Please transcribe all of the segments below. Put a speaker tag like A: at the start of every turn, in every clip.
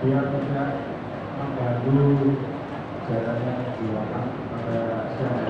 A: biar tidak mengganggu jalannya di belakang pada siang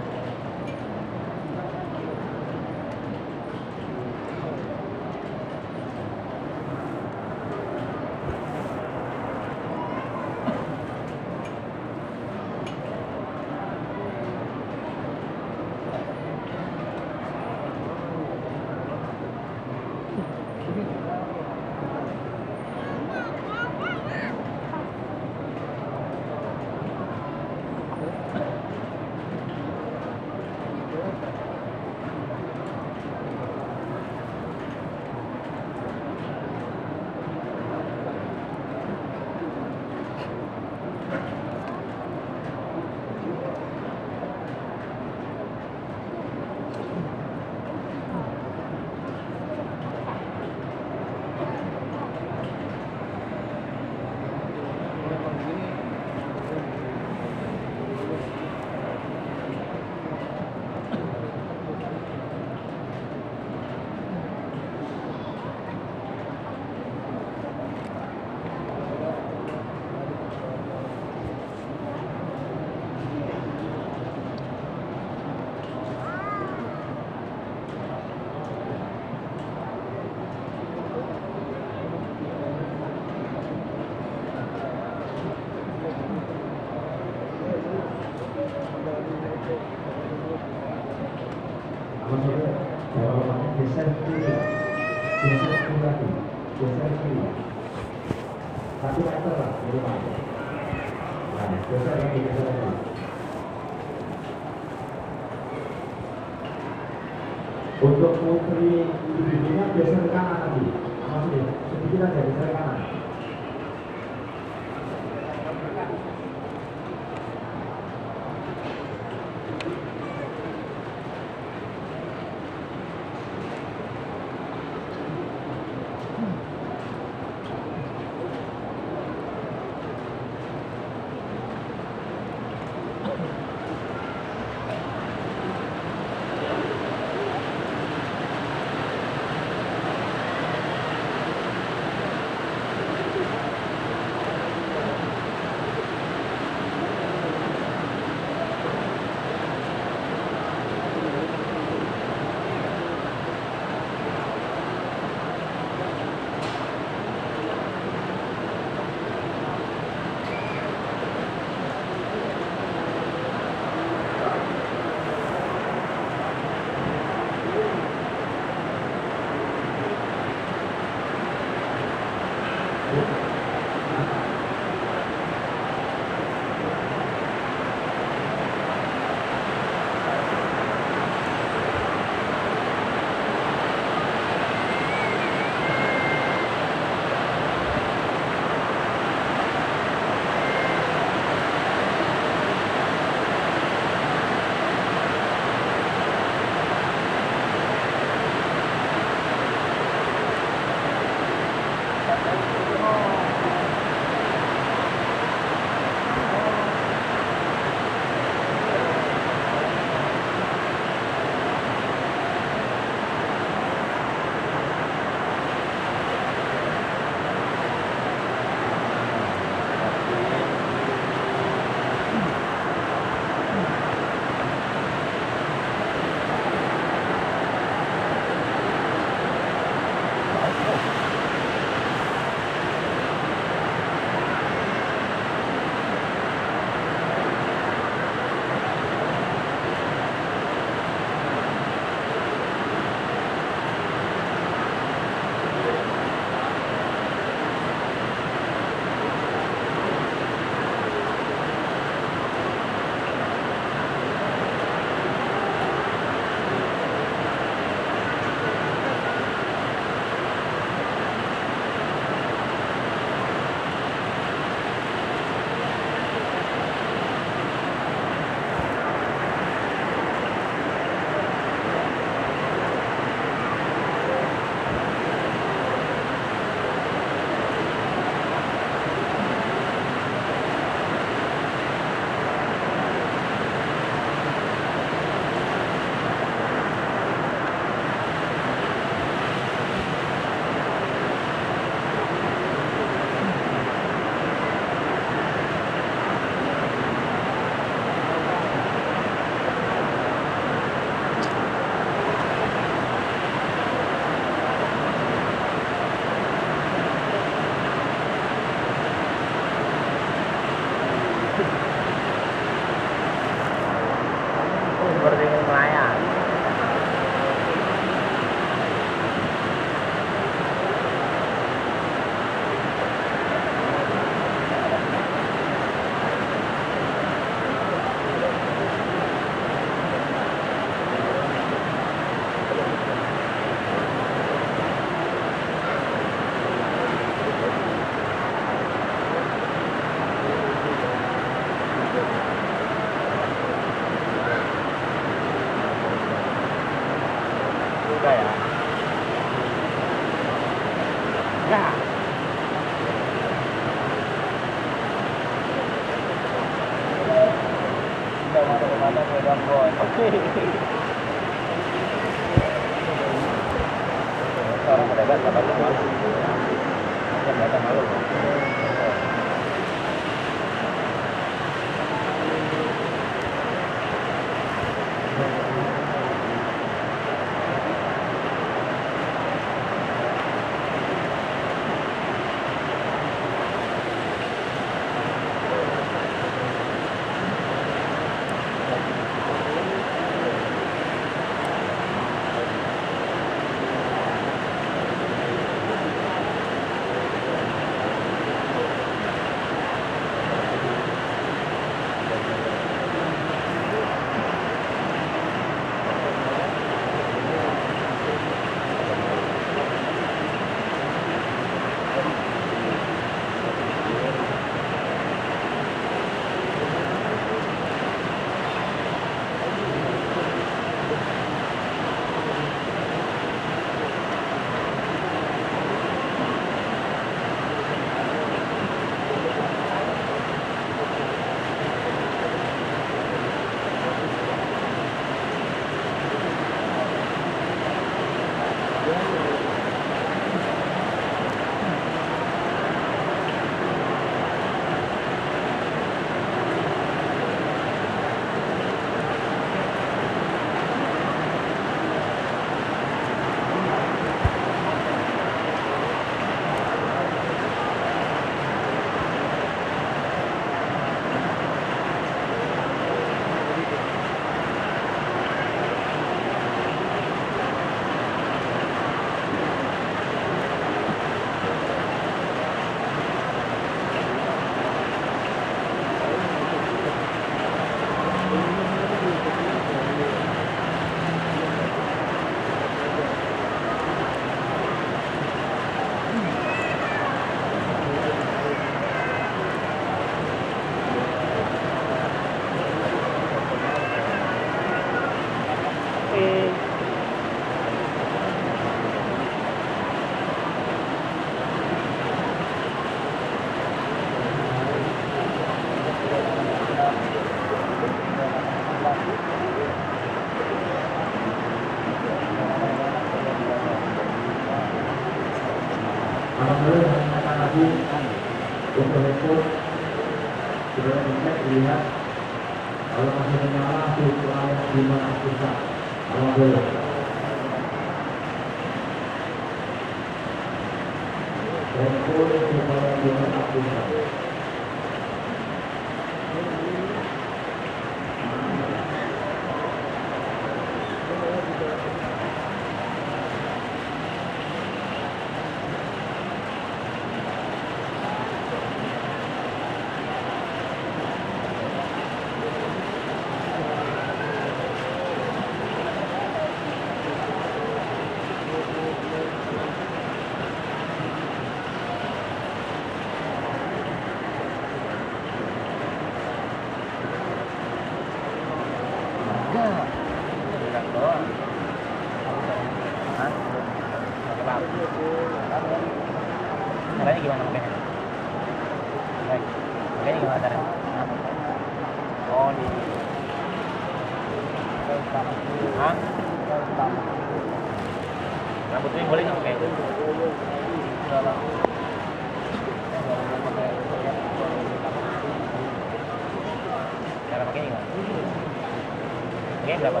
B: Pakainya berapa?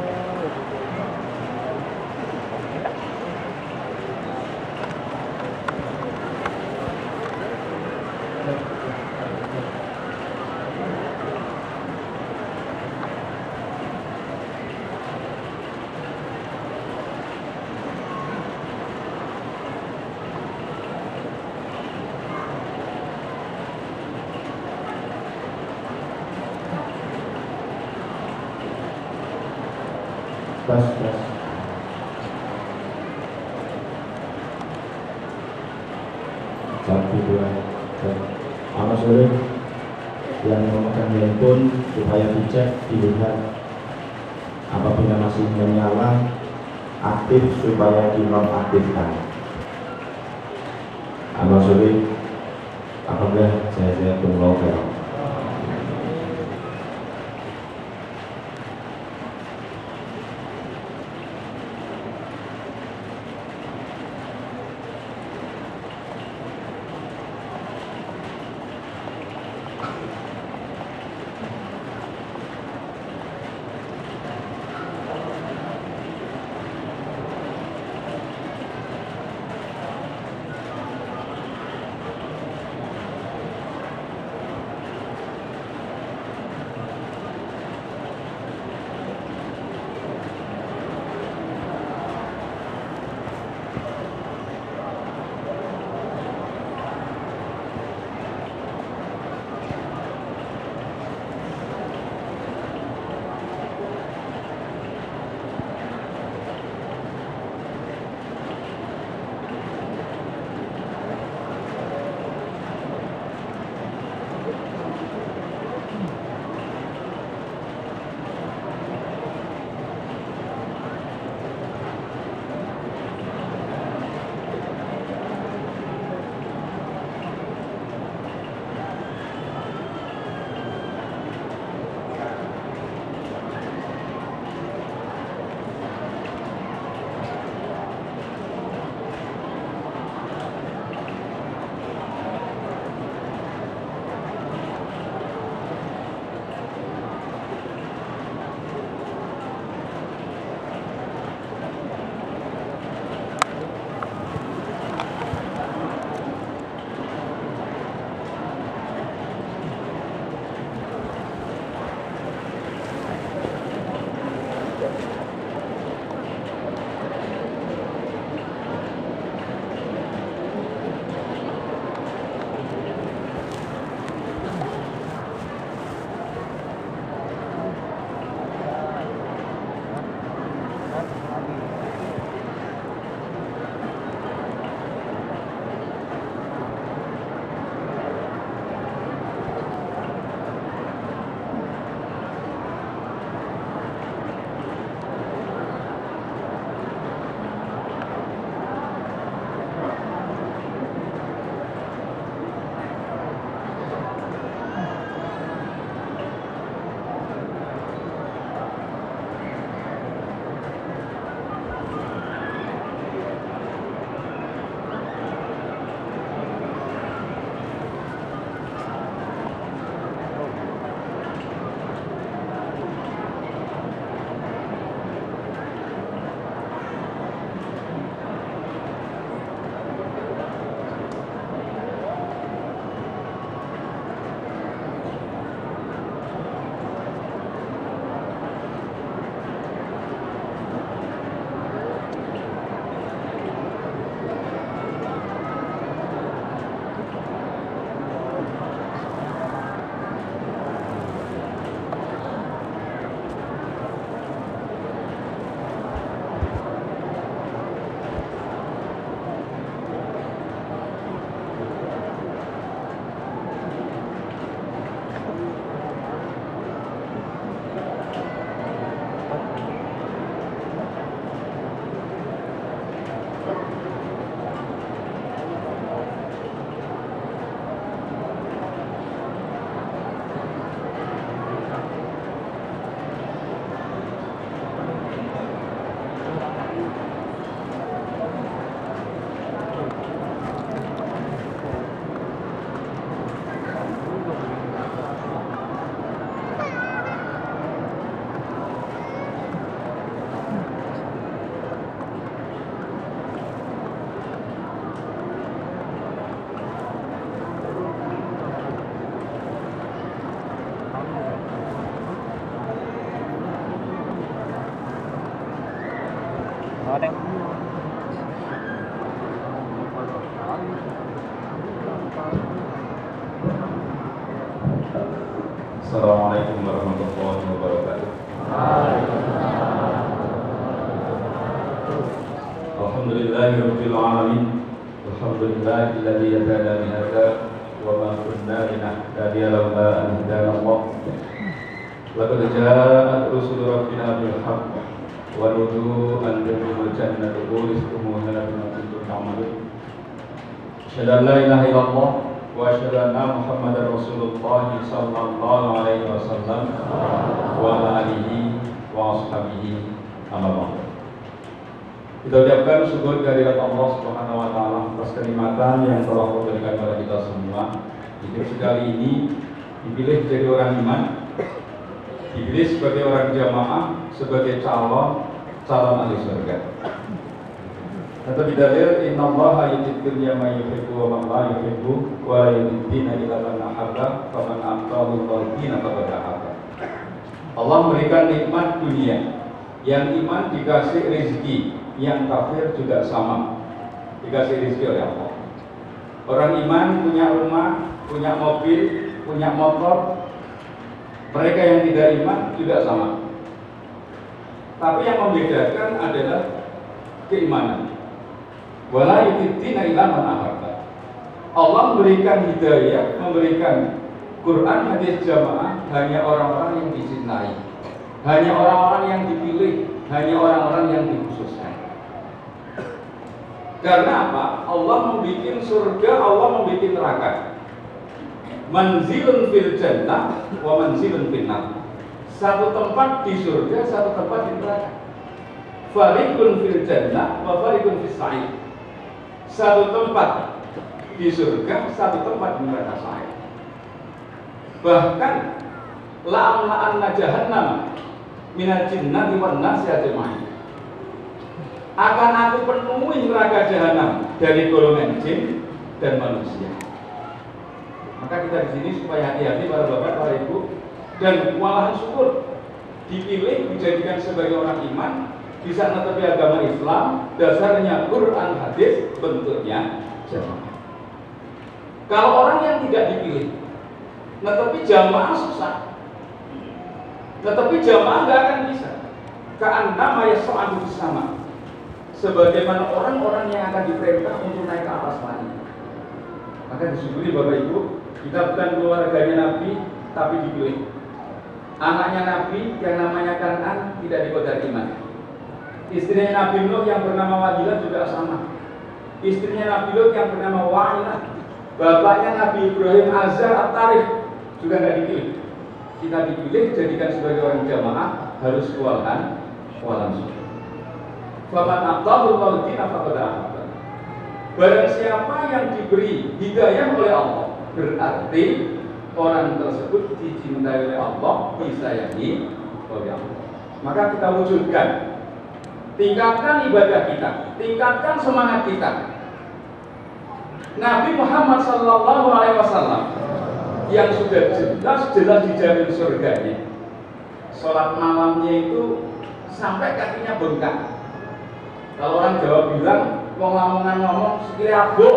B: Kita.
C: Tes, tes. Satu, dua, tiga. Selamat sore yang memegang handphone supaya dicek, dilihat apabila masih menyala aktif supaya dinonaktifkan
D: amal الذي هدانا لهذا وما كنا لنهتدي لولا أن هدانا الله. لقد جاءت رسل ربنا بالحق ونودوا أن تدخلوا الجنة اورثتموها بما كنتم تعملون. أشهد أن لا إله إلا الله وأشهد أن محمدا رسول الله صلى الله عليه وسلم وعلى اله وأصحابه. أما بعد. Kita ucapkan syukur kehadirat Allah Subhanahu wa taala atas kenikmatan yang telah Allah berikan kepada kita semua. Hidup sekali ini dipilih jadi orang iman, dipilih sebagai orang jamaah, sebagai calon calon ahli surga. Kata bidalil inna allaha yutid dunya ma yuhibbu wa man la yuhibbu wa la yutidina ila man ahabba fa man aqtahu dina faqad ahabba. Allah memberikan nikmat dunia. Yang iman dikasih rezeki, yang kafir juga sama. Dikasih rezeki oleh Allah. Orang iman punya rumah, punya mobil, punya motor. Mereka yang tidak iman juga sama. Tapi yang membedakan adalah keimanan. Wala yutiddina ila man. Allah memberikan hidayah, memberikan Quran hadis jamaah hanya orang-orang yang dicintai. Hanya orang-orang yang dipilih, hanya orang-orang yang dikhususkan. Karena apa? Allah membuat surga, Allah membuat neraka. Manzilun fil jannah wa manzilun fil. Satu tempat di surga, satu tempat di neraka. Farikun fil jannah wa farikun fis sa'id satu tempat di surga, satu tempat di neraka saya. Bahkan la'am la'an jahannam minal jinnati wan nasi ajma'in. Akan aku penuhi neraka jahanam dari golongan jin dan manusia. Maka kita di sini supaya hati-hati para bapak, para ibu dan walahan syukur. Dipilih dijadikan sebagai orang iman bisa menetapi agama Islam dasarnya Quran hadis bentuknya jamaah. Kalau orang yang tidak dipilih tetapi jamaah susah. Tetapi jamaah nggak akan bisa. Kaan nama sama sebagaimana orang-orang yang akan diperintah untuk naik ke atas langit maka disyukuri Bapak Ibu kita bukan keluarganya Nabi tapi dipilih anaknya Nabi yang namanya Kanan tidak dikodar iman Istrinya Nabi Nuh yang bernama Wadilah juga sama. Istrinya Nabi Lut yang bernama Wa'ilah. Bapaknya Nabi Ibrahim Azhar At-Tarif juga nggak dipilih. Kita dipilih jadikan sebagai orang jamaah harus kualan kualan suci. Faman aqtahu Allahina faqad Barang siapa yang diberi hidayah oleh Allah berarti orang tersebut dicintai oleh Allah, disayangi oleh Allah. Maka kita wujudkan tingkatkan ibadah kita, tingkatkan semangat kita. Nabi Muhammad Sallallahu Alaihi Wasallam yang sudah jelas jelas dijamin surganya. Sholat malamnya itu sampai kakinya bengkak. Kalau orang Jawa bilang, mau ngomongan ngomong sekali abo,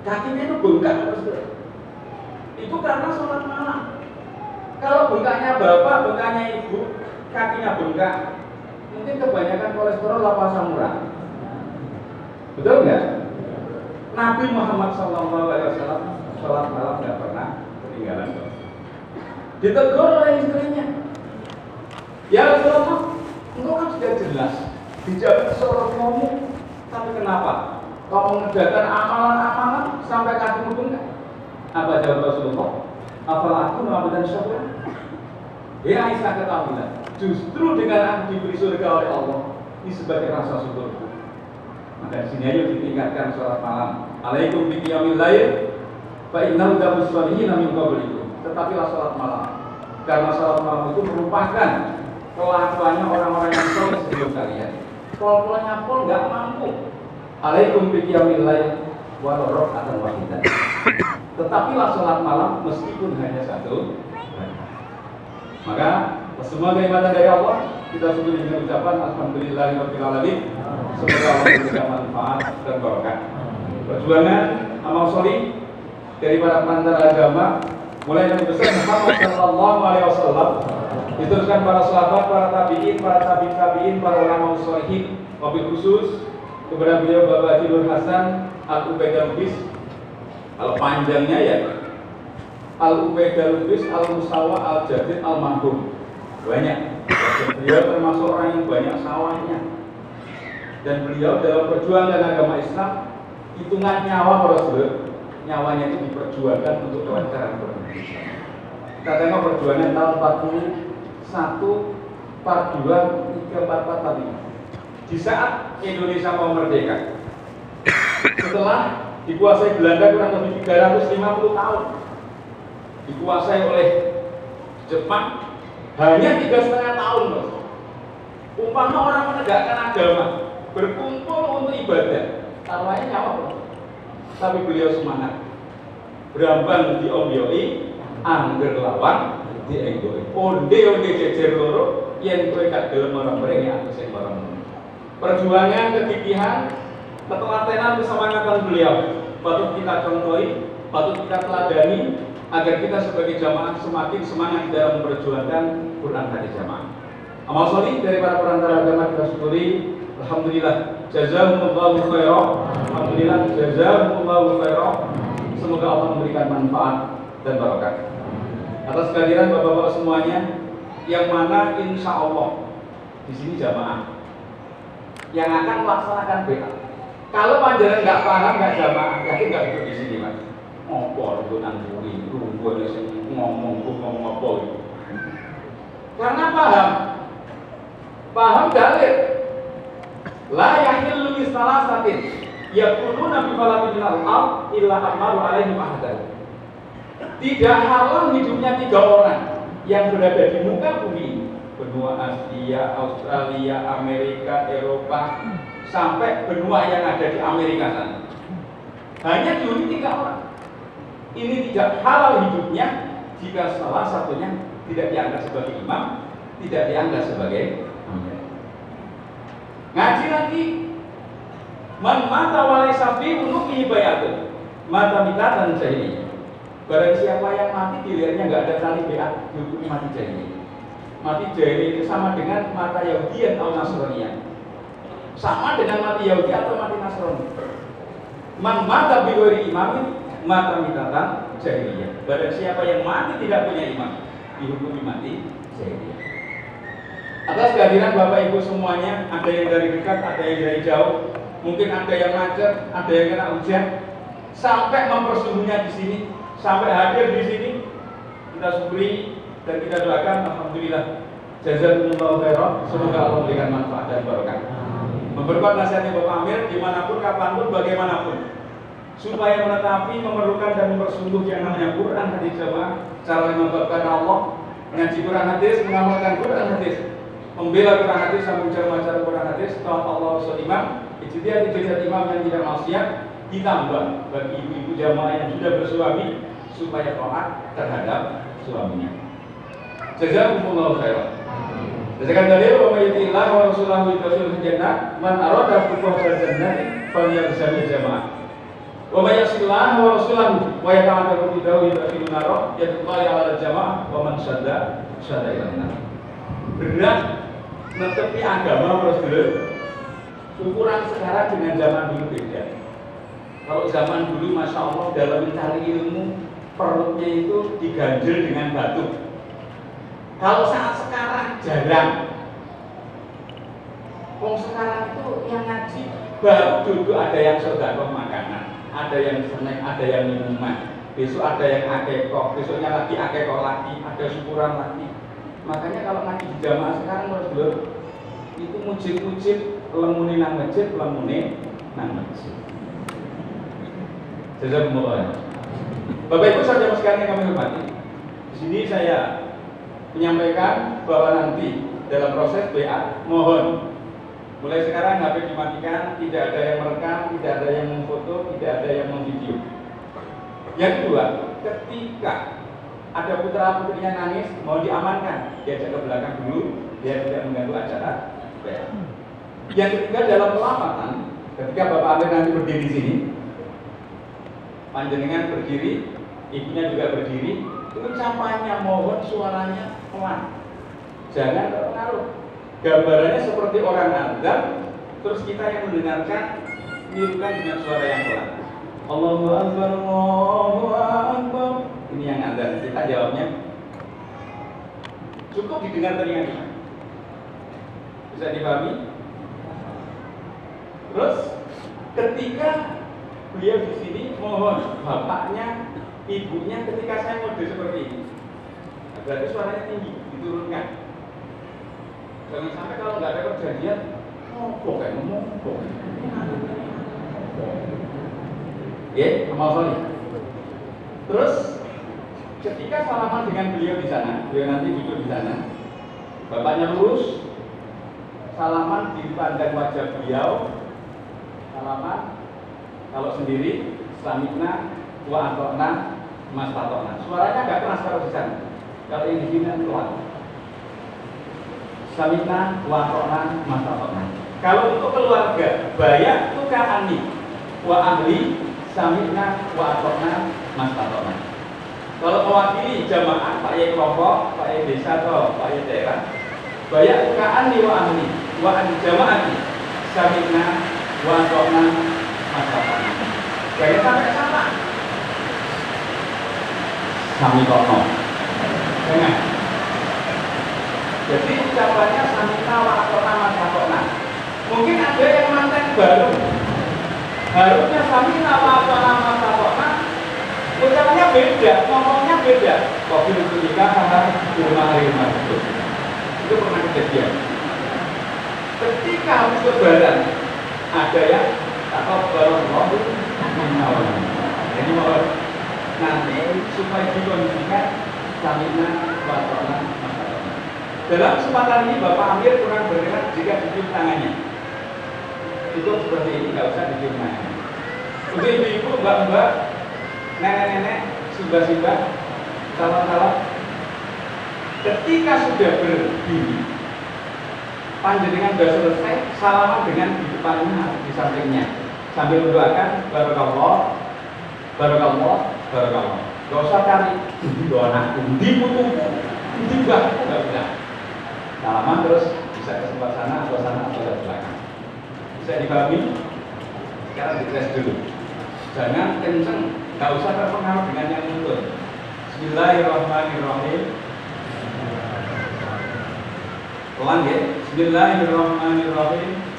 D: kakinya itu bengkak Itu karena sholat malam. Kalau bengkaknya bapak, bengkaknya ibu, kakinya bengkak, mungkin kebanyakan kolesterol lapar murah. Betul nggak? Nabi Muhammad SAW sholat malam nggak pernah ketinggalan. Ditegur oleh istrinya. Ya Rasulullah, jelas dijawab seorang kamu, tapi kenapa? Kau mengerjakan amalan-amalan sampai kakimu bengkak? Apa jawab Rasulullah? Apalah aku melakukan syukur? Ya Aisyah ketahuilah, justru dengan aku diberi surga oleh Allah ini sebagai rasa syukur. Maka di sini ayo ditingkatkan sholat malam. Alaikum bi qiyamil lail innahu dabus salihin min qablikum. Tetapilah sholat malam. Karena sholat malam itu merupakan kelakuannya orang-orang yang soleh sebelum kalian. Kalau pulangnya pun nggak mampu. Alaikum bi qiyamil lail wa atau wahidah. Tetapilah sholat malam meskipun hanya satu. Maka semua kenikmatan dari Allah kita syukuri dengan ucapan alhamdulillahirabbil alamin. Semoga Allah memberikan manfaat dan barokah. Perjuangan amal solih dari para pengantar agama mulai dari besar Muhammad Sallallahu Alaihi Wasallam diteruskan para sahabat, para tabiin, para tabi tabiin, para ulama solihin, mobil khusus. Kepada beliau Bapak Haji Nur Hasan Al Ubaidah Lubis. Kalau panjangnya ya. Al Ubaidah Lubis Al Musawa Al Jadid Al Mahrum banyak. Beliau termasuk orang yang banyak sawahnya. Dan beliau dalam perjuangan agama Islam hitungan nyawa para nyawanya itu diperjuangkan untuk bernegara. Kita tengok perjuangan tahun 41, 42, 3, 4, 45. Di saat Indonesia mau merdeka, setelah dikuasai Belanda kurang lebih 350 tahun, dikuasai oleh Jepang hanya tiga setengah tahun loh. Umpama orang menegakkan agama berkumpul untuk ibadah, taruhannya nyawa bro. Tapi beliau semangat. Berambang di omyoi, angger lawan di enggoi. Onde onde jejer loro, yang kowe gak gelem orang mereka aku sing orang Perjuangan, kegigihan, ketelatenan, kesemangatan beliau patut kita contohi, patut kita teladani agar kita sebagai jamaah semakin semangat dalam memperjuangkan Quran hadis jamaah. Amal solih dari para perantara agama kita syukuri. Alhamdulillah. Jazakumullahu khairan. Alhamdulillah. Jazakumullahu khairan. Semoga Allah memberikan manfaat dan barokah. Atas kehadiran bapak-bapak semuanya, yang mana insya Allah di sini jamaah yang akan melaksanakan BA. Kalau panjenengan nggak paham nggak jamaah, yakin nggak duduk di sini mas? Ngopo itu nangkuri, tunggu ngomong ngomong apa itu? Karena paham, paham dalil. La yahillu lisalasatin yakununa bi falatin minal al illa amaru alaihim ahadan. Tidak halal hidupnya tiga orang yang berada di muka bumi benua Asia, Australia, Amerika, Eropa, sampai benua yang ada di Amerika sana. Hanya dihuni tiga orang. Ini tidak halal hidupnya jika salah satunya tidak dianggap sebagai imam, tidak dianggap sebagai. Ngaji lagi, man mata walai safi untuk bayatun, mata mita dan jahili. Barang siapa yang mati dilihatnya nggak ada tali beat, dihukumi mati jahili. Mati jahili itu sama dengan mata Yahudi atau Nasrani. Sama dengan mati Yahudi atau mati Nasrani. Man mata biwari imamin, mata mitatan jahiliyah. Barang siapa yang mati tidak punya imam, dihukumi mati jahiliyah. Atas kehadiran Bapak Ibu semuanya, ada yang dari dekat, ada yang dari jauh, mungkin ada yang macet, ada yang kena hujan, sampai mempersungguhnya di sini, sampai hadir di sini, kita syukuri dan kita doakan, Alhamdulillah, jazakumullah khairan, semoga Allah memberikan manfaat dan barokah. Memperkuat nasihatnya Bapak Amir, di mana pun, kapan pun, bagaimanapun, supaya menetapi, memerlukan dan mempersungguh yang namanya Quran hadis jamaah, cara menyebabkan Allah, mengaji Quran hadis, mengamalkan Quran hadis, membela Quran hadis sambil bicara masalah Quran hadis, taat Allah Rasul Imam, ijtihad ijtihad imam yang tidak maksiat, ditambah bagi ibu-ibu jamaah yang sudah bersuami supaya taat terhadap suaminya. Jazakumullah khairan. Berdasarkan dalil wa may yutillah wa rasulahu yudkhilhu jannah man arada fuqah jannah falyalzami jamaah. Wa may yasillah wa rasulahu wa yata'adda bidahu yudkhilhu nar yadkhulu ala jamaah wa man sadda sadda ila nar. Berat netepi agama Rasul ukuran sekarang dengan zaman dulu beda. Kalau zaman dulu Masya Allah dalam mencari ilmu perutnya itu diganjel dengan batu. Kalau saat sekarang jarang. Wong sekarang itu yang ngaji baru duduk ada yang sedekah makanan, ada yang snack, ada yang minuman. Besok ada yang akekok, besoknya lagi akekok lagi, ada syukuran lagi. Makanya kalau ngaji di jamaah sekarang harus dulu itu mujib-mujib lemuni nang masjid, lemuni nang masjid. Jazakumullah. Bapak Ibu saja sekalian yang kami hormati. Di sini saya menyampaikan bahwa nanti dalam proses BA mohon mulai sekarang HP dimatikan, tidak ada yang merekam, tidak ada yang memfoto, tidak ada yang memvideo. Yang kedua, ketika ada putra putrinya nangis mau diamankan, diajak ke belakang dulu, dia tidak mengganggu acara. Yang ketiga dalam pelamatan, ketika Bapak Amir nanti berdiri di sini, panjenengan berdiri, ibunya juga berdiri, ucapannya mohon suaranya pelan. Jangan terpengaruh. Gambarannya seperti orang azan terus kita yang mendengarkan nirukan dengan suara yang pelan. Allahu Akbar Allahu Akbar. Ini yang azan kita jawabnya. Cukup didengar telinga kita bisa dipahami? Terus ketika beliau di sini mohon bapaknya, ibunya ketika saya mode seperti ini. Nah, berarti suaranya tinggi, diturunkan. Jangan sampai kalau nggak ada perjanjian, ngomong kayak ngomong. Ya, amal soleh. Terus ketika salaman dengan beliau di sana, beliau nanti duduk di sana, bapaknya lurus, salaman di pandang wajah beliau, salaman, kalau sendiri, samikna, wa atokna, mas patokna. Suaranya nggak keras kalau di sana. Kalau yang di sini keluar. Samikna, wa atokna, mas patokna. Kalau untuk keluarga, bayak tuka ani, wa ahli, samikna, wa atokna, mas patokna. Kalau mewakili jamaah, Pak Yai kelompok, Pak Yai desa atau Pak Yai daerah, bayak tuka ani wa ahli, wa ahli jamaah, samikna, wa atokna, mas patokna. Jangan sampai sama. Sami kono. Jangan. Jadi ucapannya samina wa atona masakona. Mungkin ada yang manten baru. Harusnya samina wa atona masakona. Ucapannya beda, ngomongnya beda. Kopi untuk nikah di rumah rumah itu. Itu pernah kejadian. Ketika habis lebaran, ada yang atau baru ngomong jadi mohon nanti supaya dikondisikan samina watona masyarakat. Dalam kesempatan ini Bapak Amir kurang bergerak jika dicium tangannya. Itu seperti ini, nggak usah dicium tangannya. Untuk ibu-ibu, mbak-mbak, nenek-nenek, simbah-simbah, salam-salam. Ketika sudah berdiri, panjenengan sudah selesai, salaman dengan di depannya di sampingnya sambil mendoakan barakallah barakallah barakallah. Gak usah cari doa anakku di putuku di mbahku gak usah salaman terus bisa ke sebelah sana atau sana atau ke belakang. Bisa dipahami sekarang dites dulu. Jangan kenceng gak usah terpengaruh dengan yang nuntut Bismillahirrahmanirrahim. Pelan ya. Bismillahirrahmanirrahim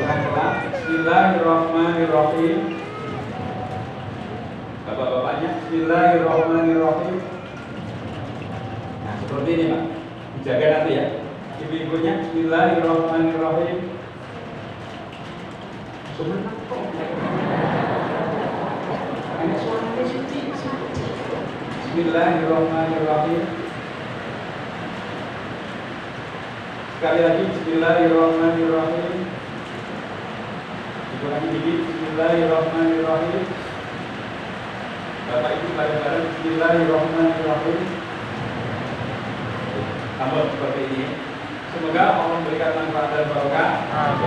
D: Bismillahirrahmanirrahim. Bapak-bapaknya Bismillahirrahmanirrahim. Nah seperti ini Pak. Dijaga nanti ya. Ibu-ibunya Bismillahirrahmanirrahim. Sebenarnya kok Ini suaranya suci Bismillahirrahmanirrahim. Sekali lagi Bismillahirrahmanirrahim Dikit Bismillahirrahmanirrahim. Bapak Ibu bareng-bareng. Bismillahirrahmanirrahim. Tambah seperti ini Semoga Allah memberikan manfaat dan barokah.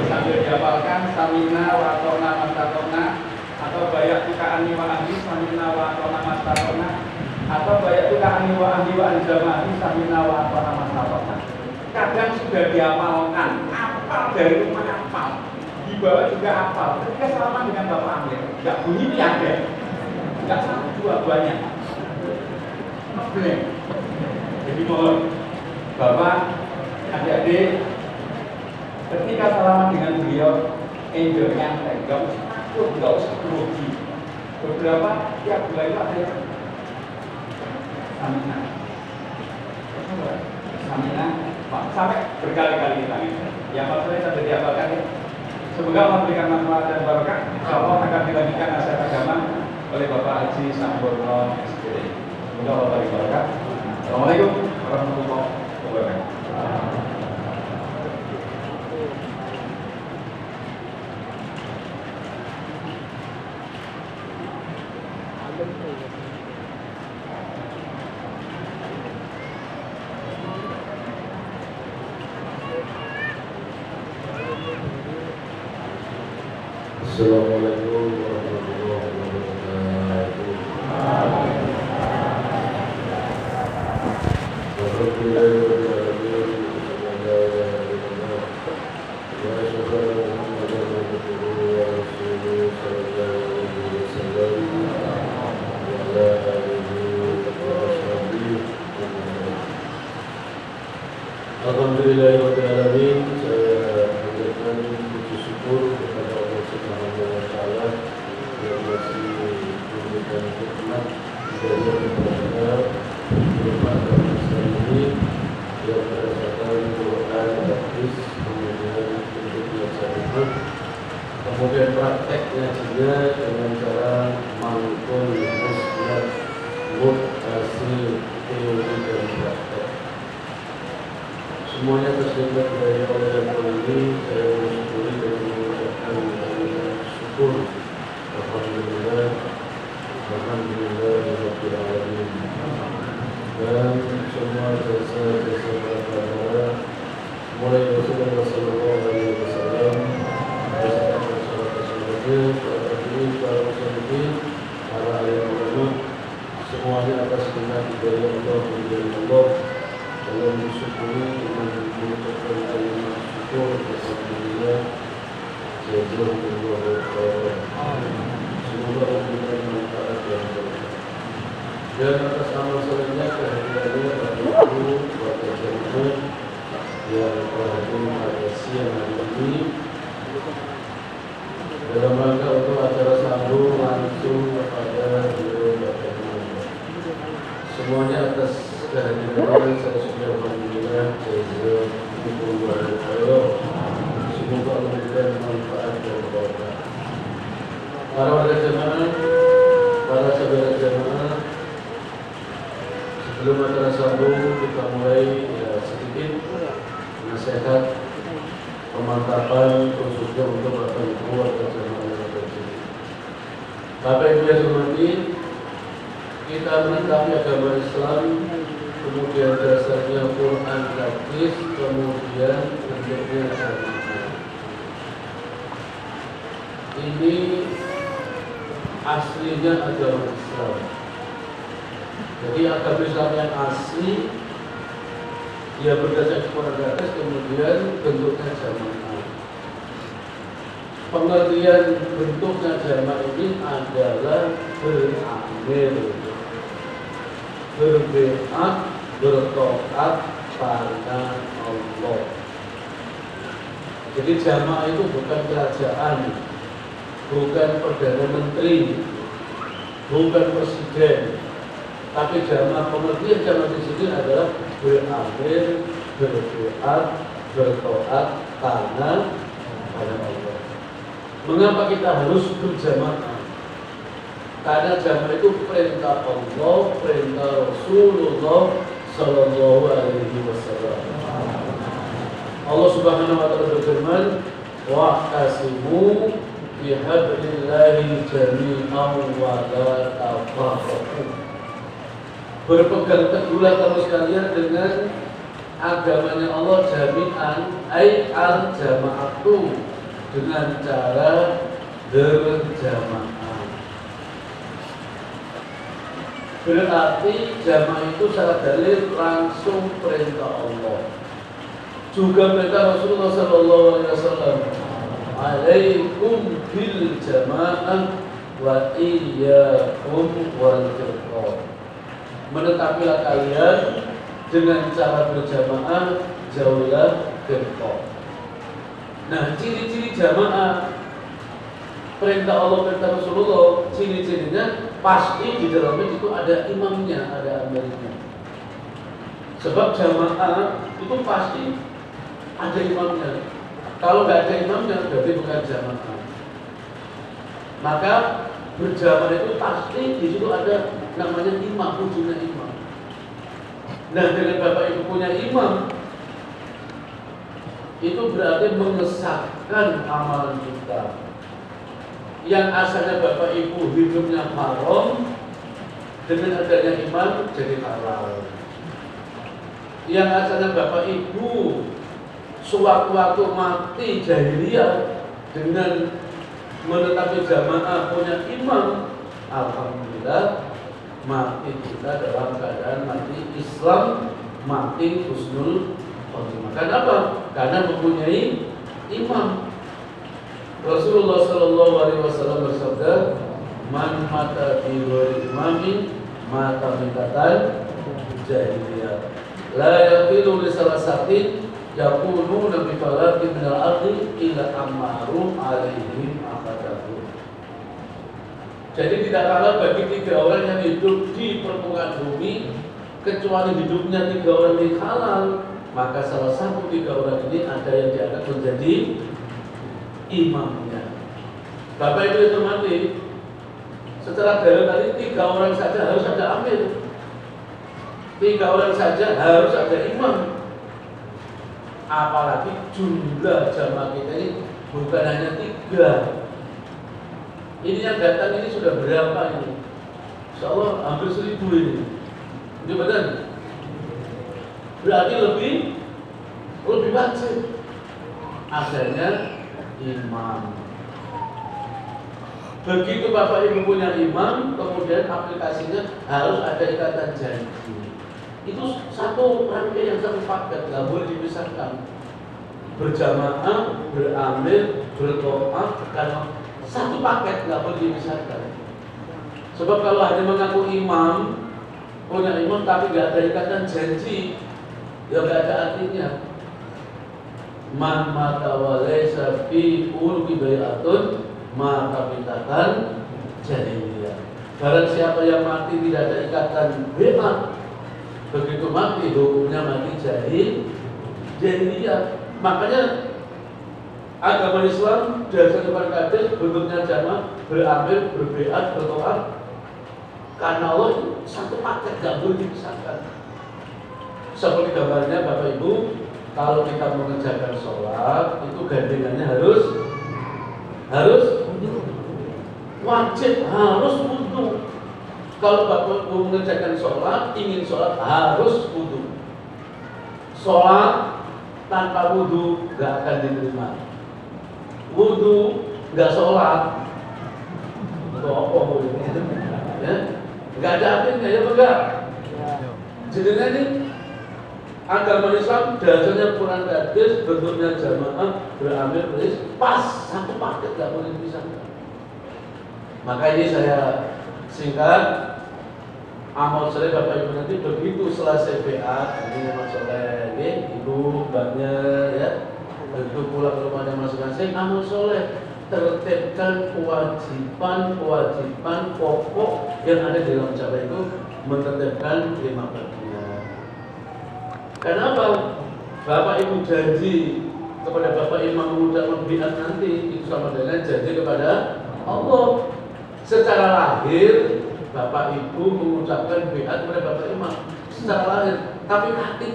D: Sambil dihafalkan Samina wa atona mastatona Atau bayak tukaan wa ahli Samina wa atona mastatona Atau bayak tukaan wa ahli wa anjamati Samina wa atona mastatona Kadang sudah dihafalkan Apal dari rumah apal Di bawah juga apal Ketika sama dengan Bapak Amir. Gak bunyi ada. Gak satu dua banyak Jadi mohon Bapak adik-adik ketika salaman dengan beliau enjoy nyantai gak usah takut gak usah grogi. Beberapa tiap bulan itu ada yang samina Pak, sampai berkali-kali kita. Yang maksudnya sampai diapalkan ya semoga memberikan manfaat dan barokah. Insya Allah akan dilanjutkan nasihat agama oleh Bapak Haji Sampurno SPD semoga Allah beri barokah. Assalamualaikum warahmatullahi wabarakatuh
E: Alhamdulillah Rabbil Alamin Saya mengucapkan puji syukur kepada Allah Subhanahu wa taala yang masih memberikan hikmat dari kepada kepada masa ini yang berdasarkan Quran hadis kemudian untuk biasa hidup kemudian prakteknya juga dengan cara mangkul musnad mutasi teori dan praktek semuanya tersedia dari Allah dan ini saya bersyukuri dan mengucapkan syukur Alhamdulillah Alhamdulillah Rabbil Alamin dan semua jasa-jasa para saudara mulai Rasulullah Sallallahu Alaihi Wasallam jasa para saudara para hadirin para muslimin para alim ulama semuanya atas nikmat dari Allah dari Allah dalam bersyukuri dengan mengucapkan kalimat syukur Alhamdulillah Jazakumullah khairan Semoga Allah memberikan manfaat yang berkah dan atas nama selanjutnya kehadirannya Bapak Ibu, Bapak Jemaah yang berhadir pada siang hari ini dalam rangka untuk acara sambung langsung kepada beliau Bapak Ibu. Semuanya atas kehadirannya saya sudah alhamdulillah jazakumullah khairan. Semoga Allah memberikan manfaat dan berkah. Para warga jemaah, para saudara jemaah, sebelum acara sambung kita mulai ya, sedikit nasihat pemantapan khususnya untuk Bapak Ibu warga jemaah yang ada di sini. Bapak Ibu yang hormati, menetapi agama Islam, kemudian dasarnya Quran hadis, kemudian bentuknya. Ini aslinya agama Islam. Jadi agama Islam yang asli dia berdasarkan Quran hadis kemudian bentuknya jamaah. Pengertian bentuknya jamaah ini adalah beramil, berbeat, bertoat karena Allah. Jadi jamaah itu bukan kerajaan, bukan perdana menteri, bukan presiden, tapi jamaah pengertian jamaah di sini adalah beramil, berdoa, bertoat karena Allah. Mengapa kita harus berjamaah? Karena jamaah itu perintah Allah, perintah Rasulullah Sallallahu Alaihi Wasallam. Allah Subhanahu Wa Taala berfirman, "Wa kasimu bihablillahi jami'an wa la tafarraqu." Berpegang teguhlah kamu sekalian dengan agamanya Allah jami'an ay al jama'atu dengan cara berjamaah. Berarti jamaah itu secara dalil langsung perintah Allah. Juga perintah Rasulullah Sallallahu Alaihi Wasallam. Alaikum bil jamaah wa iyyakum wal firqah. Menetapilah kalian dengan cara berjamaah jauhlah firqah. Nah, ciri-ciri jamaah perintah Allah perintah Rasulullah ciri-cirinya pasti di dalamnya itu ada imamnya, ada amirnya. Sebab jamaah itu pasti ada imamnya. Kalau nggak ada imamnya berarti bukan jamaah. Maka berjamaah itu pasti di situ ada namanya imam, wujudnya imam. Nah dengan bapak ibu punya imam itu berarti mengesahkan amalan kita yang asalnya bapak ibu hidupnya haram dengan adanya imam jadi halal. Yang asalnya bapak ibu sewaktu-waktu mati jahiliyah dengan menetapi jamaah punya imam alhamdulillah mati kita dalam keadaan mati Islam mati husnul khotimah. Kenapa? karena mempunyai imam Rasulullah Shallallahu Alaihi Wasallam bersabda, "Man mata di luar imamin mata mitatan jahiliyah. La yaqilu li salah sakin yakunu nabi falati min al illa amaru alaihim akadahu." Jadi tidak kalah bagi tiga orang yang hidup di permukaan bumi kecuali hidupnya tiga orang yang halal maka salah satu tiga orang ini ada yang diangkat menjadi imamnya. Bapak Ibu hormati, secara dalil tadi tiga orang saja harus ada amir. Tiga orang saja harus ada imam. Apalagi jumlah jamaah kita ini bukan hanya tiga. Ini yang datang ini sudah berapa ini? Insya Allah hampir seribu ini. Ini benar? Berarti lebih lebih wajib adanya imam. Begitu Bapak Ibu punya imam, kemudian aplikasinya harus ada ikatan janji. Itu satu rangkaian yang satu paket, nggak boleh dipisahkan. Berjamaah, beramil, berdoa, karena satu paket nggak boleh dipisahkan. Sebab kalau hanya mengaku imam, punya imam tapi nggak ada ikatan janji, ya nggak ada artinya. Man mata walaysa fi ulwi bayatun maka bintatan jahiliyah. Barang siapa yang mati tidak ada ikatan baiat, begitu mati hukumnya mati jahil jahiliyah. Makanya agama Islam dasar depan kades bentuknya jamaah berambil berbeat berdoa karena Allah satu paket gak boleh dipisahkan. Seperti gambarnya Bapak Ibu, kalau kita mengerjakan sholat itu gandengannya harus harus wajib harus wudhu. Kalau Bapak mengerjakan sholat, ingin sholat harus wudhu. Sholat tanpa wudhu gak akan diterima. Wudhu gak sholat, itu apa? Ya, gak ada artinya ya enggak. Jadi ini agama Islam dasarnya Quran hadis bentuknya jamaah berambil tulis pas satu paket gak boleh dipisahkan. Maka ini saya singkat amal soleh Bapak Ibu nanti begitu selesai PA ini amal soleh ini ibu mbaknya ya begitu pulang rumahnya masing-masing amal soleh tertibkan kewajiban kewajiban pokok yang ada di dalam jabatan itu menertibkan lima Kenapa? Bapak Ibu janji kepada Bapak Imam Muda membiat nanti itu sama dengan janji kepada Allah. Secara lahir Bapak Ibu mengucapkan biat kepada Bapak Imam secara lahir, tapi hati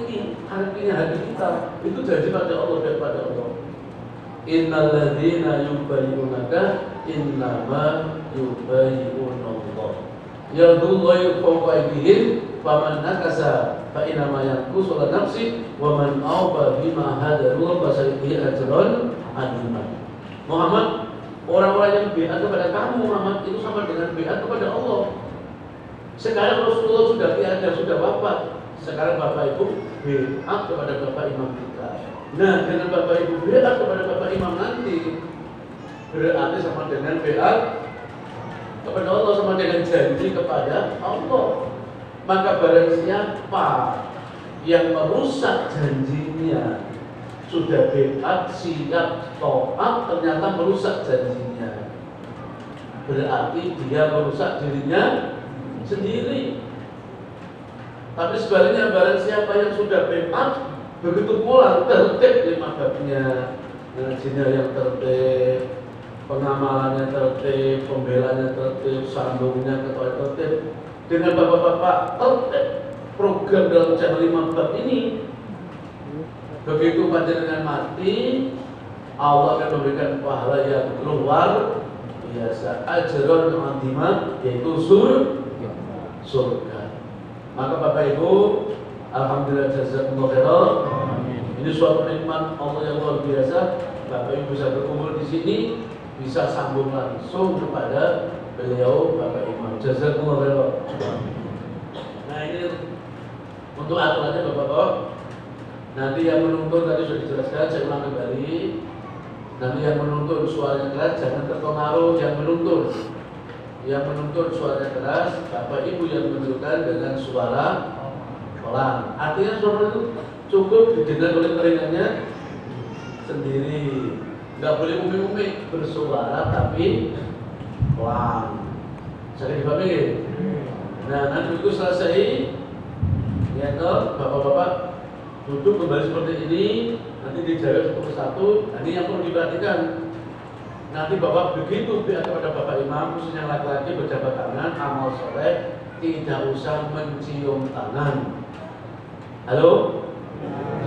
E: hatinya hati kita itu janji pada Allah dan pada Allah. Innal ladzina yubayyunaka innama yubayyunallah. Yadullahi fawqa faman nakasa fa inna ma yanqusu ala nafsi wa man awfa bima hadarullah fa sayyihi ajran azima. Muhammad orang-orang yang biat kepada kamu Muhammad itu sama dengan biat kepada Allah. Sekarang Rasulullah sudah tiada, sudah wafat. Sekarang Bapak Ibu biat kepada Bapak Imam kita. Nah, dengan Bapak Ibu biat kepada Bapak Imam nanti berarti sama dengan biat kepada Allah sama dengan janji kepada Allah. Maka barang siapa yang merusak janjinya sudah beat siap toat ternyata merusak janjinya. Berarti dia merusak dirinya sendiri. Tapi sebaliknya barang siapa yang sudah beat begitu pulang tertib lima babnya ngajinya yang tertib pengamalannya tertib pembelanya tertib sambungnya ketua tertib dengan bapak-bapak tertib program dalam channel lima bab ini Begitu panjenengan mati, Allah akan memberikan pahala yang luar biasa. Ajron azimah yaitu sur surga. Maka Bapak Ibu, alhamdulillah jazakumullah khairan. Ini suatu nikmat Allah yang luar biasa. Bapak Ibu bisa berkumpul di sini, bisa sambung langsung kepada beliau Bapak Imam. Jazakumullah khairan. Nah ini untuk aturannya Bapak-bapak Nanti yang menuntun tadi sudah dijelaskan, saya ulang kembali. Nanti yang menuntun suaranya keras, jangan terpengaruh yang menuntun. Yang menuntun suaranya keras, Bapak Ibu yang menunjukkan dengan suara pelan. Artinya suara itu cukup didengar oleh telingannya sendiri. Nggak boleh umi-umi bersuara tapi pelan. Saya dipahami? Nah, nanti itu selesai. Ya, toh, bapak-bapak duduk kembali seperti ini nanti dijawab satu persatu nah, ini yang perlu diperhatikan Nanti Bapak begitu biar kepada Bapak Imam, khususnya laki-laki berjabat tangan, amal soleh, tidak usah mencium tangan. Halo?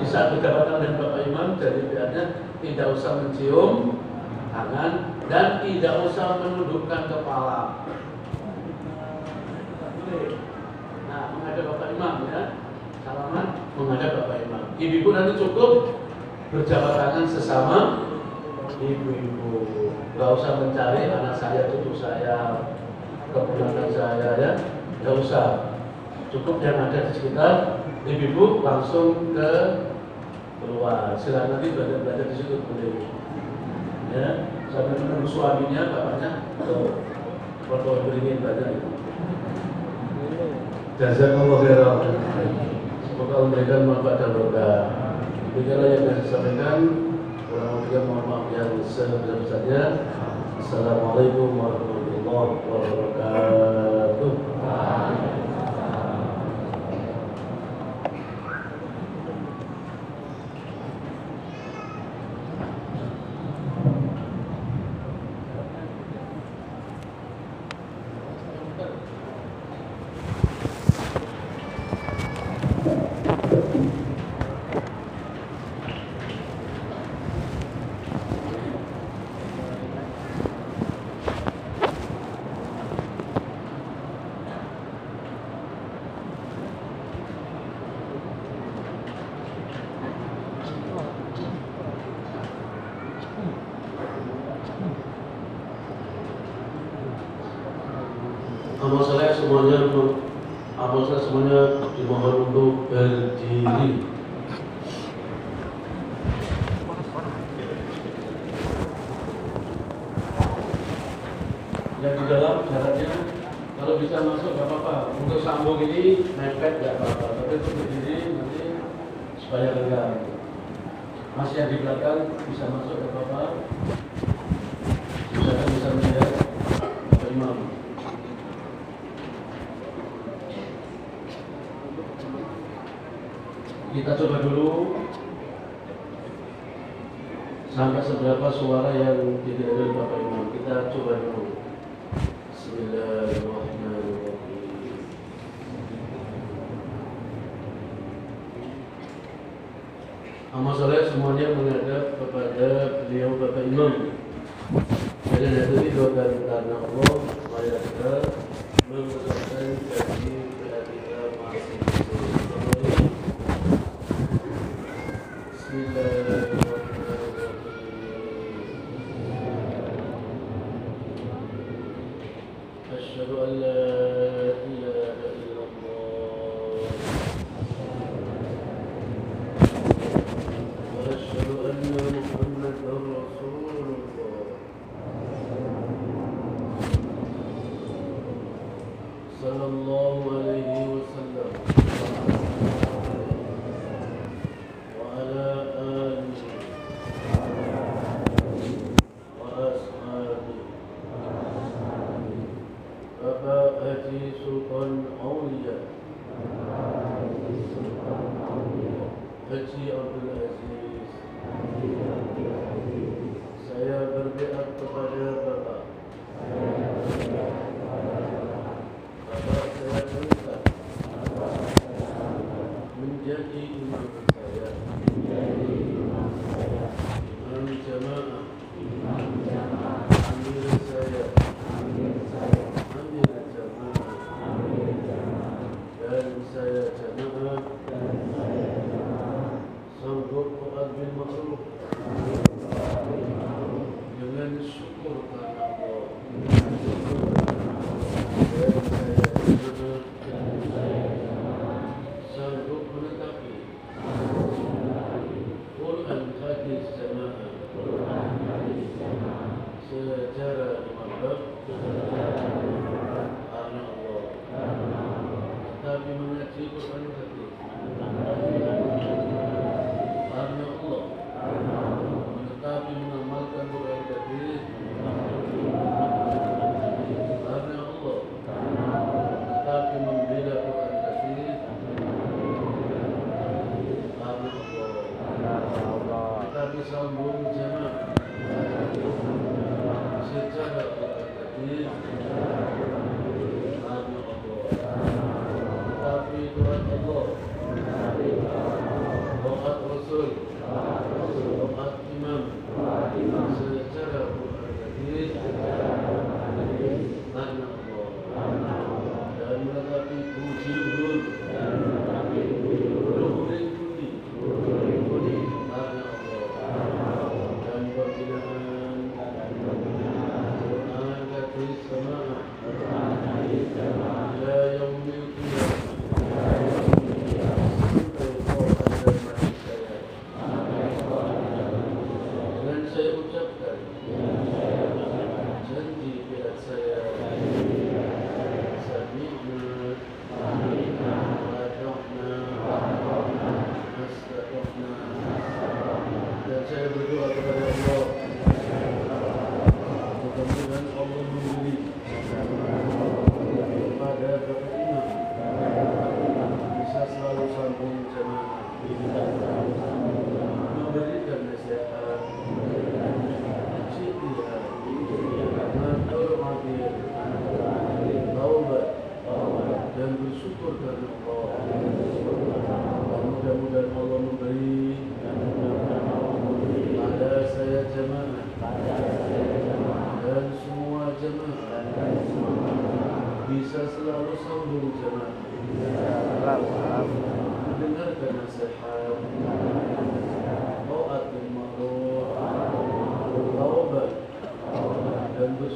E: Di saat berjabat tangan dengan Bapak Imam, jadi biarnya tidak usah mencium tangan dan tidak usah menundukkan kepala. Nah, menghadap Bapak Imam ya. Salaman menghadap Bapak Imam. Ibu-ibu nanti cukup berjabat tangan sesama ibu-ibu. Gak usah mencari anak saya, cucu saya, keponakan saya ya. Gak usah. Cukup yang ada di sekitar ibu-ibu langsung ke keluar. Silakan nanti belajar-belajar di situ boleh. Ya, sambil menunggu suaminya, bapaknya, tuh, foto beringin badan itu. Jazakallah khairan. Semoga memberikan manfaat dan berkah. Demikianlah yang saya sampaikan. Kurang lebih mohon maaf yang sebesar-besarnya. Assalamualaikum warahmatullahi wabarakatuh. Bismillahirrahmanirrahim. Asyhadu an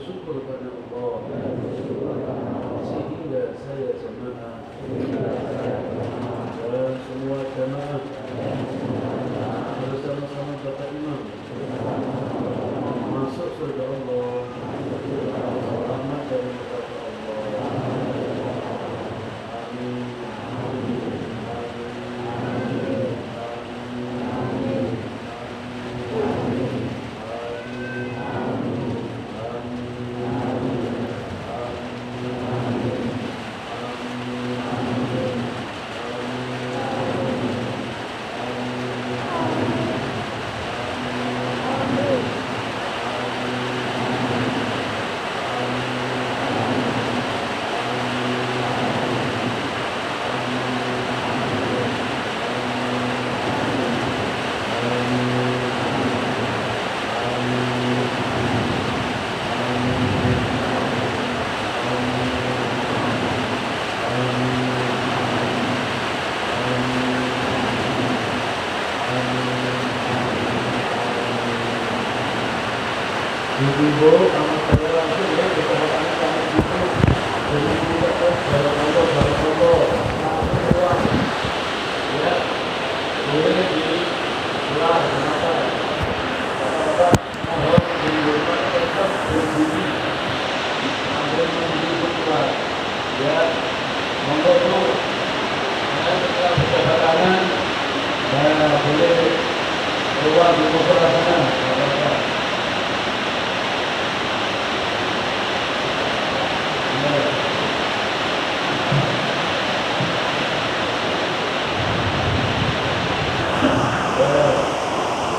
E: subcolocarlo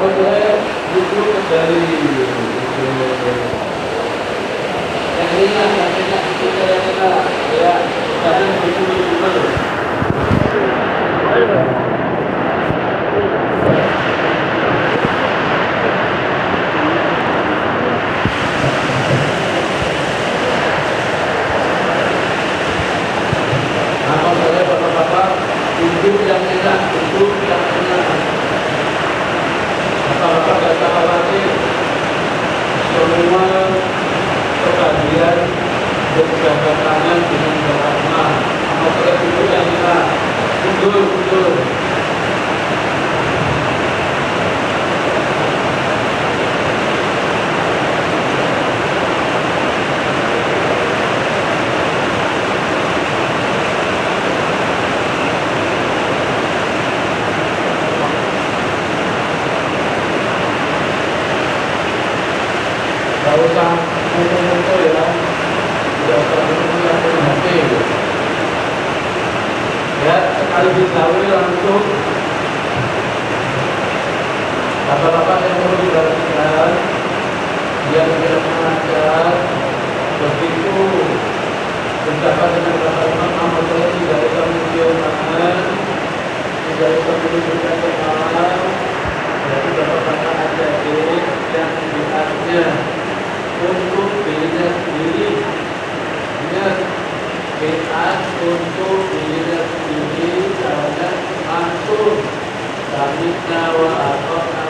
E: apa saya dari yang ini yang enak itu ya itu baru Apa bapak-bapak, yang semua pertanian berjabat tangan dengan bapak Nah, maksudnya itu yang kita mundur, mundur. perlu diperhatikan yang tidak mengajar begitu berdapat dengan kata Imam Ahmad tidak ada tidak ada menunjukkan kemalahan dari kata-kata ajaib yang diartinya untuk dirinya sendiri ingat bid'at untuk dirinya sendiri karena masuk kami tawa atau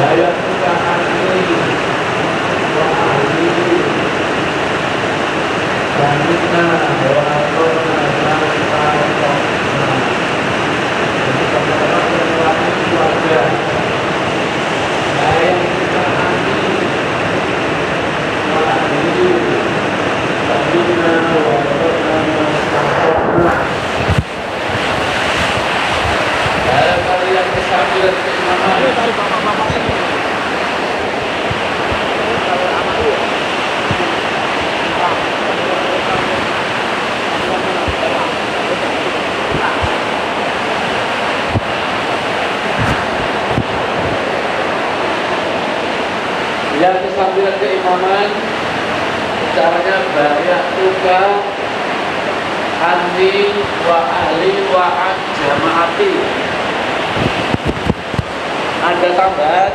E: saya suka ahli wa ahli sabitna wa akorna wa akorna jadi bapak-bapak yang mewakili keluarga saya suka ahli wa ahli sabitna wa akorna wa akorna Saya kalian kesabilan keimanan yang kesambilan keimaman caranya banyak tuka Ani wa ahli wa jamaati Ada tambahan?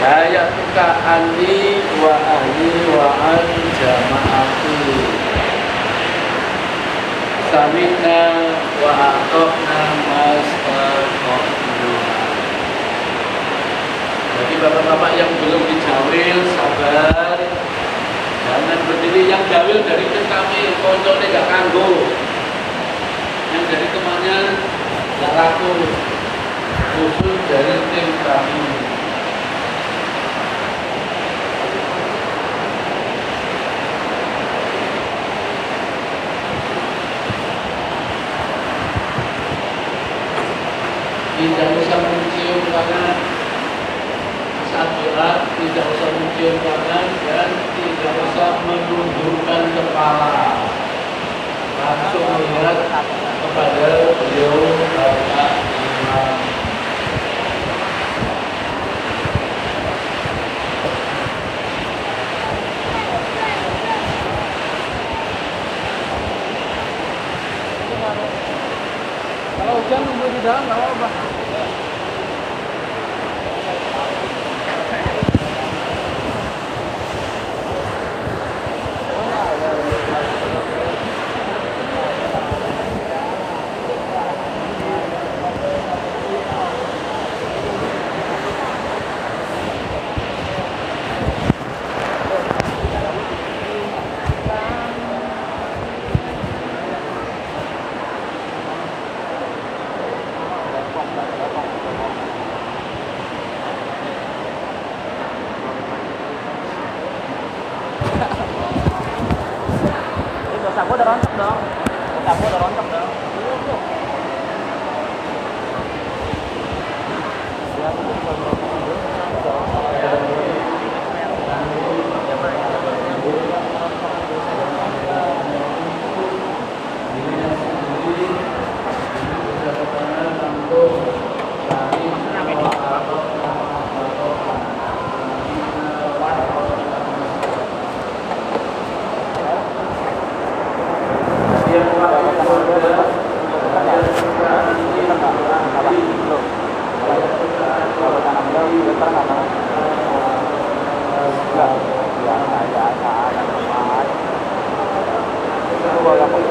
E: Tuka ani wa ahli wa an jamaati. Samina wa atokna mas Jadi bapak-bapak yang belum dijawil sabar. Jangan berdiri yang jawil dari kami Koncolnya gak kanggo. Yang dari temannya gak laku Khusus dari tim kami. Tidak usah mencium tangan. Saat doa tidak usah mencium tangan dan tidak usah menundukkan kepala. Langsung melihat kepada beliau Bapak Imam
B: Kalau dalam nggak apa-apa. Tidak sanggup ada rontap dong. Tidak sanggup ada rontap dong. Siapa itu? Wala pang